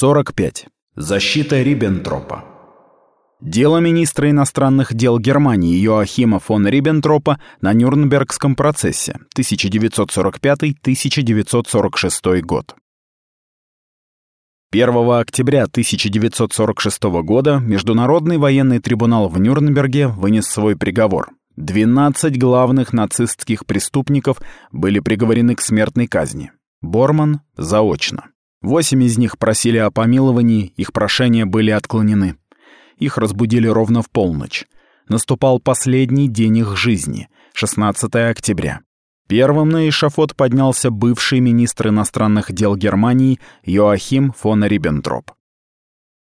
45. Защита Риббентропа. Дело министра иностранных дел Германии Йоахима фон Риббентропа на Нюрнбергском процессе 1945-1946 год. 1 октября 1946 года Международный военный трибунал в Нюрнберге вынес свой приговор. 12 главных нацистских преступников были приговорены к смертной казни. Борман — заочно. Восемь из них просили о помиловании, их прошения были отклонены. Их разбудили ровно в полночь. Наступал последний день их жизни, 16 октября. Первым на эшафот поднялся бывший министр иностранных дел Германии Йоахим фон Риббентроп.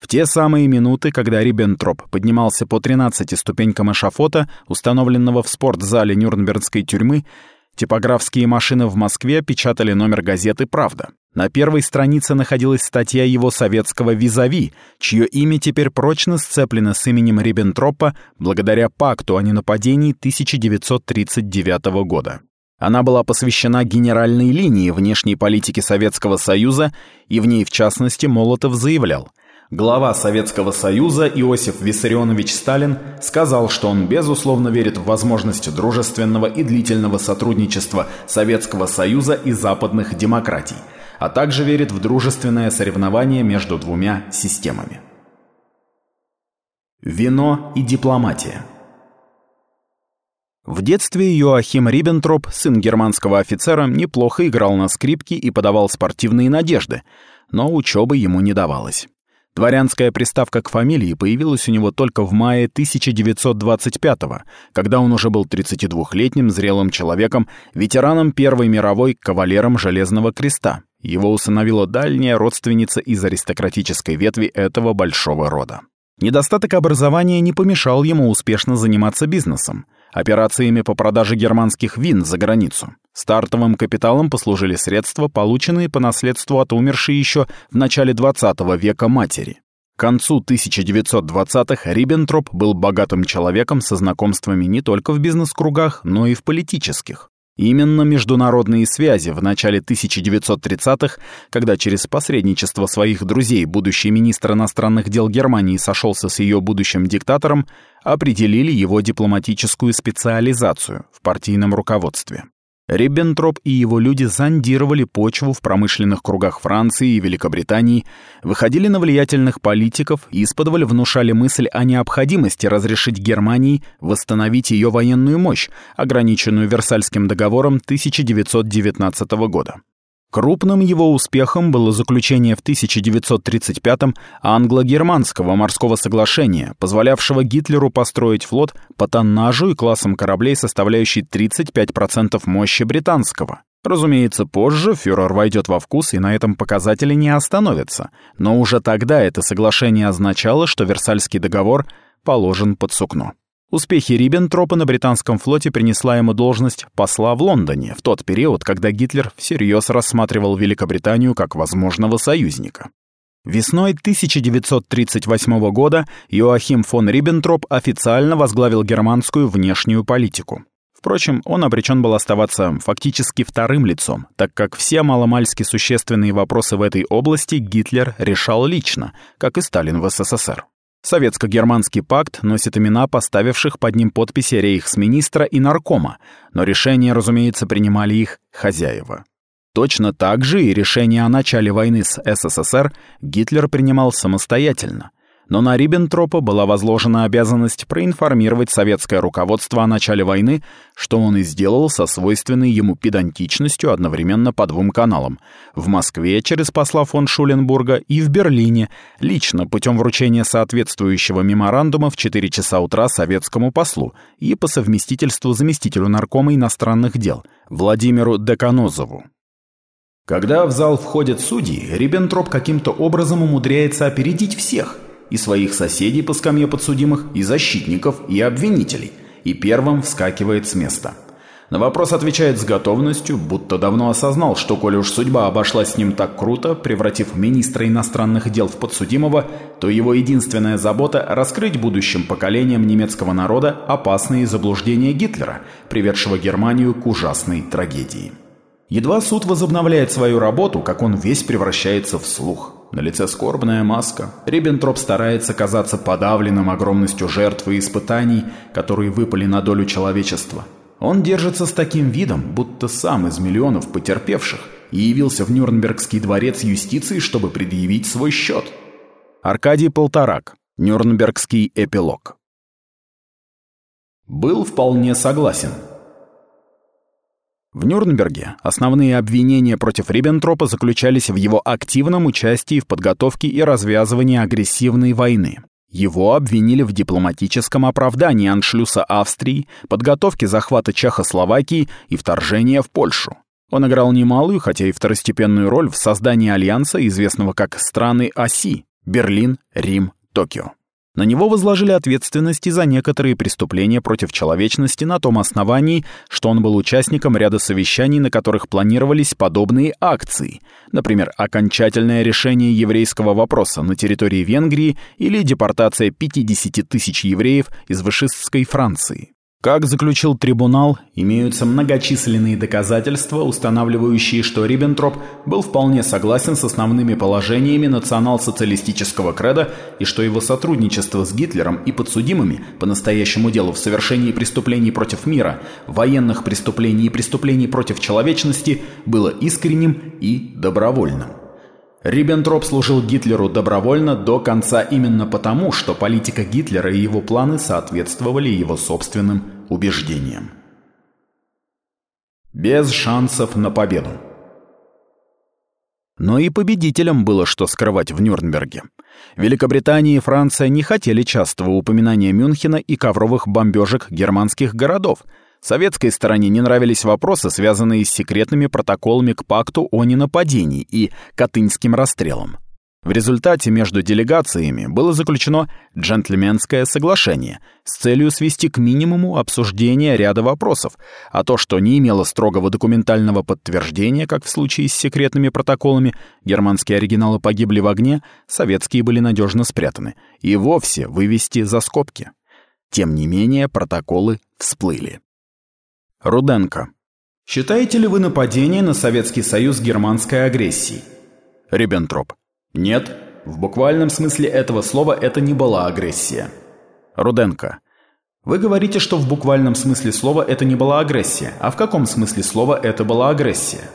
В те самые минуты, когда Риббентроп поднимался по 13 ступенькам эшафота, установленного в спортзале Нюрнбергской тюрьмы, типографские машины в Москве печатали номер газеты «Правда». На первой странице находилась статья его советского визави, чье имя теперь прочно сцеплено с именем Риббентропа благодаря пакту о ненападении 1939 года. Она была посвящена генеральной линии внешней политики Советского Союза, и в ней, в частности, Молотов заявлял – Глава Советского Союза Иосиф Виссарионович Сталин сказал, что он безусловно верит в возможность дружественного и длительного сотрудничества Советского Союза и западных демократий – а также верит в дружественное соревнование между двумя системами. Вино и дипломатия В детстве Йоахим Риббентроп, сын германского офицера, неплохо играл на скрипке и подавал спортивные надежды, но учебы ему не давалось. Дворянская приставка к фамилии появилась у него только в мае 1925-го, когда он уже был 32-летним зрелым человеком, ветераном Первой мировой, кавалером Железного Креста. Его усыновила дальняя родственница из аристократической ветви этого большого рода. Недостаток образования не помешал ему успешно заниматься бизнесом, операциями по продаже германских вин за границу. Стартовым капиталом послужили средства, полученные по наследству от умершей еще в начале 20 века матери. К концу 1920-х Риббентроп был богатым человеком со знакомствами не только в бизнес-кругах, но и в политических. Именно международные связи в начале 1930-х, когда через посредничество своих друзей будущий министр иностранных дел Германии сошелся с ее будущим диктатором, определили его дипломатическую специализацию в партийном руководстве. Риббентроп и его люди зондировали почву в промышленных кругах Франции и Великобритании, выходили на влиятельных политиков и исподволь внушали мысль о необходимости разрешить Германии восстановить ее военную мощь, ограниченную Версальским договором 1919 года. Крупным его успехом было заключение в 1935-м англо-германского морского соглашения, позволявшего Гитлеру построить флот по тоннажу и классам кораблей, составляющий 35% мощи британского. Разумеется, позже фюрер войдет во вкус и на этом показателе не остановится, но уже тогда это соглашение означало, что Версальский договор положен под сукно. Успехи Риббентропа на британском флоте принесла ему должность посла в Лондоне в тот период, когда Гитлер всерьез рассматривал Великобританию как возможного союзника. Весной 1938 года Йоахим фон Риббентроп официально возглавил германскую внешнюю политику. Впрочем, он обречен был оставаться фактически вторым лицом, так как все маломальски существенные вопросы в этой области Гитлер решал лично, как и Сталин в СССР. Советско-германский пакт носит имена поставивших под ним подписи рейхсминистра и наркома, но решения, разумеется, принимали их хозяева. Точно так же и решение о начале войны с СССР Гитлер принимал самостоятельно, но на Риббентропа была возложена обязанность проинформировать советское руководство о начале войны, что он и сделал со свойственной ему педантичностью одновременно по двум каналам — в Москве через посла фон Шуленбурга и в Берлине, лично путем вручения соответствующего меморандума в 4 часа утра советскому послу и по совместительству заместителю наркома иностранных дел Владимиру Деканозову. Когда в зал входят судьи, Риббентроп каким-то образом умудряется опередить всех — и своих соседей по скамье подсудимых, и защитников, и обвинителей, и первым вскакивает с места. На вопрос отвечает с готовностью, будто давно осознал, что коли уж судьба обошлась с ним так круто, превратив министра иностранных дел в подсудимого, то его единственная забота – раскрыть будущим поколениям немецкого народа опасные заблуждения Гитлера, приведшего Германию к ужасной трагедии. Едва суд возобновляет свою работу, как он весь превращается в слух. На лице скорбная маска. Риббентроп старается казаться подавленным огромностью жертв и испытаний, которые выпали на долю человечества. Он держится с таким видом, будто сам из миллионов потерпевших и явился в Нюрнбергский дворец юстиции, чтобы предъявить свой счет. Аркадий Полторак. Нюрнбергский эпилог. Был вполне согласен. В Нюрнберге основные обвинения против Риббентропа заключались в его активном участии в подготовке и развязывании агрессивной войны. Его обвинили в дипломатическом оправдании аншлюса Австрии, подготовке захвата Чехословакии и вторжения в Польшу. Он играл немалую, хотя и второстепенную роль в создании альянса, известного как «Страны оси» — Берлин, Рим, Токио. На него возложили ответственности за некоторые преступления против человечности на том основании, что он был участником ряда совещаний, на которых планировались подобные акции, например, окончательное решение еврейского вопроса на территории Венгрии или депортация 50 тысяч евреев из фашистской Франции. Как заключил трибунал, имеются многочисленные доказательства, устанавливающие, что Риббентроп был вполне согласен с основными положениями национал-социалистического креда и что его сотрудничество с Гитлером и подсудимыми по настоящему делу в совершении преступлений против мира, военных преступлений и преступлений против человечности было искренним и добровольным. Риббентроп служил Гитлеру добровольно до конца именно потому, что политика Гитлера и его планы соответствовали его собственным убеждениям. Без шансов на победу. Но и победителям было что скрывать в Нюрнберге. Великобритания и Франция не хотели частого упоминания Мюнхена и ковровых бомбежек германских городов – Советской стороне не нравились вопросы, связанные с секретными протоколами к пакту о ненападении и Катынским расстрелом. В результате между делегациями было заключено джентльменское соглашение с целью свести к минимуму обсуждение ряда вопросов, а то, что не имело строгого документального подтверждения, как в случае с секретными протоколами, германские оригиналы погибли в огне, советские были надежно спрятаны, и вовсе вывести за скобки. Тем не менее, протоколы всплыли. Руденко. Считаете ли вы нападение на Советский Союз германской агрессией? Риббентроп. Нет, в буквальном смысле этого слова это не была агрессия. Руденко. Вы говорите, что в буквальном смысле слова это не была агрессия. А в каком смысле слова это была агрессия?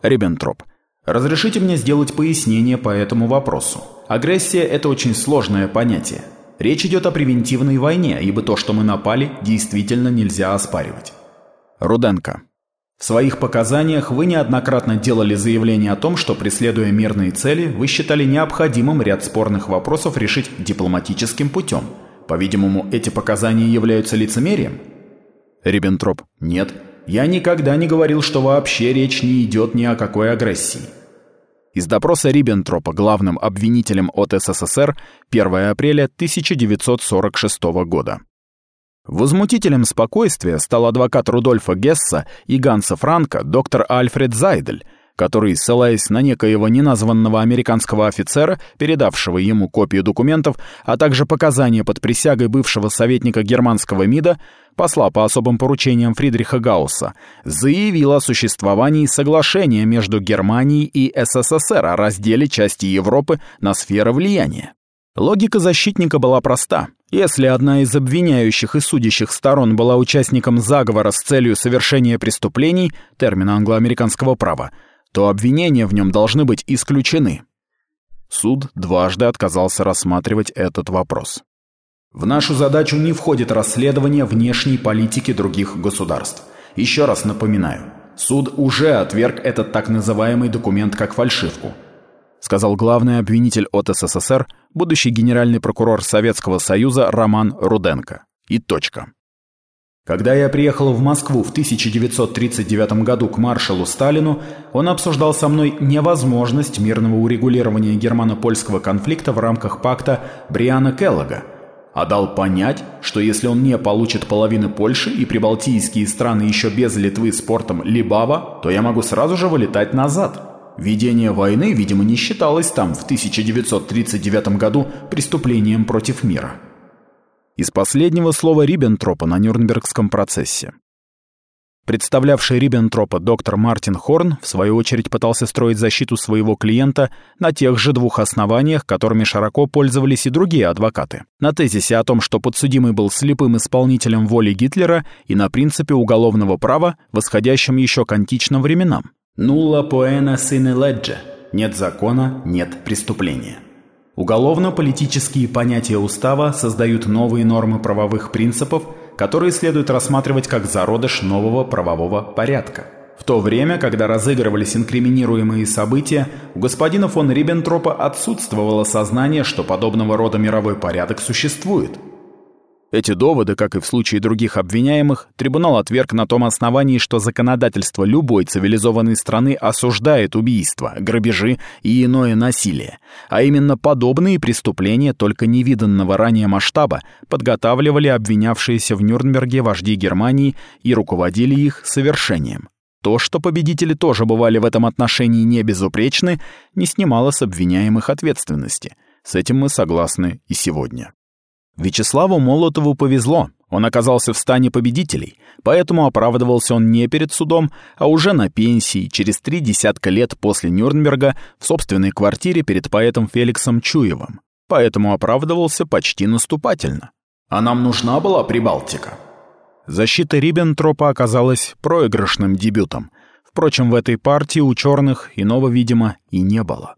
Риббентроп. Разрешите мне сделать пояснение по этому вопросу. Агрессия – это очень сложное понятие. Речь идет о превентивной войне, ибо то, что мы напали, действительно нельзя оспаривать. Руденко. В своих показаниях вы неоднократно делали заявление о том, что, преследуя мирные цели, вы считали необходимым ряд спорных вопросов решить дипломатическим путем. По-видимому, эти показания являются лицемерием? Риббентроп. Нет. Я никогда не говорил, что вообще речь не идет ни о какой агрессии. Из допроса Риббентропа главным обвинителем от СССР 1 апреля 1946 года. Возмутителем спокойствия стал адвокат Рудольфа Гесса и Ганса Франка доктор Альфред Зайдель, который, ссылаясь на некоего неназванного американского офицера, передавшего ему копию документов, а также показания под присягой бывшего советника германского МИДа, посла по особым поручениям Фридриха Гаусса, заявил о существовании соглашения между Германией и СССР о разделе части Европы на сферы влияния. Логика защитника была проста. Если одна из обвиняющих и судящих сторон была участником заговора с целью совершения преступлений, термина англоамериканского права, то обвинения в нем должны быть исключены. Суд дважды отказался рассматривать этот вопрос. В нашу задачу не входит расследование внешней политики других государств. Еще раз напоминаю, суд уже отверг этот так называемый документ как фальшивку – сказал главный обвинитель от СССР, будущий генеральный прокурор Советского Союза Роман Руденко. И точка. Когда я приехал в Москву в 1939 году к маршалу Сталину, он обсуждал со мной невозможность мирного урегулирования германо-польского конфликта в рамках пакта Бриана Келлога, а дал понять, что если он не получит половины Польши и прибалтийские страны еще без Литвы с портом Либава, то я могу сразу же вылетать назад. Ведение войны, видимо, не считалось там в 1939 году преступлением против мира. Из последнего слова Риббентропа на Нюрнбергском процессе. Представлявший Риббентропа доктор Мартин Хорн, в свою очередь, пытался строить защиту своего клиента на тех же двух основаниях, которыми широко пользовались и другие адвокаты. На тезисе о том, что подсудимый был слепым исполнителем воли Гитлера и на принципе уголовного права, восходящем еще к античным временам. «Нула поэна sine legge» – «нет закона, нет преступления». Уголовно-политические понятия устава создают новые нормы правовых принципов – которые следует рассматривать как зародыш нового правового порядка. В то время, когда разыгрывались инкриминируемые события, у господина фон Риббентропа отсутствовало сознание, что подобного рода мировой порядок существует – эти доводы, как и в случае других обвиняемых, трибунал отверг на том основании, что законодательство любой цивилизованной страны осуждает убийства, грабежи и иное насилие, а именно подобные преступления только невиданного ранее масштаба подготавливали обвинявшиеся в Нюрнберге вожди Германии и руководили их совершением. То, что победители тоже бывали в этом отношении не безупречны, не снимало с обвиняемых ответственности. С этим мы согласны и сегодня. Вячеславу Молотову повезло, он оказался в стане победителей, поэтому оправдывался он не перед судом, а уже на пенсии, через три десятка лет после Нюрнберга, в собственной квартире перед поэтом Феликсом Чуевым. Поэтому оправдывался почти наступательно. А нам нужна была Прибалтика. Защита Риббентропа оказалась проигрышным дебютом. Впрочем, в этой партии у черных иного, видимо, и не было.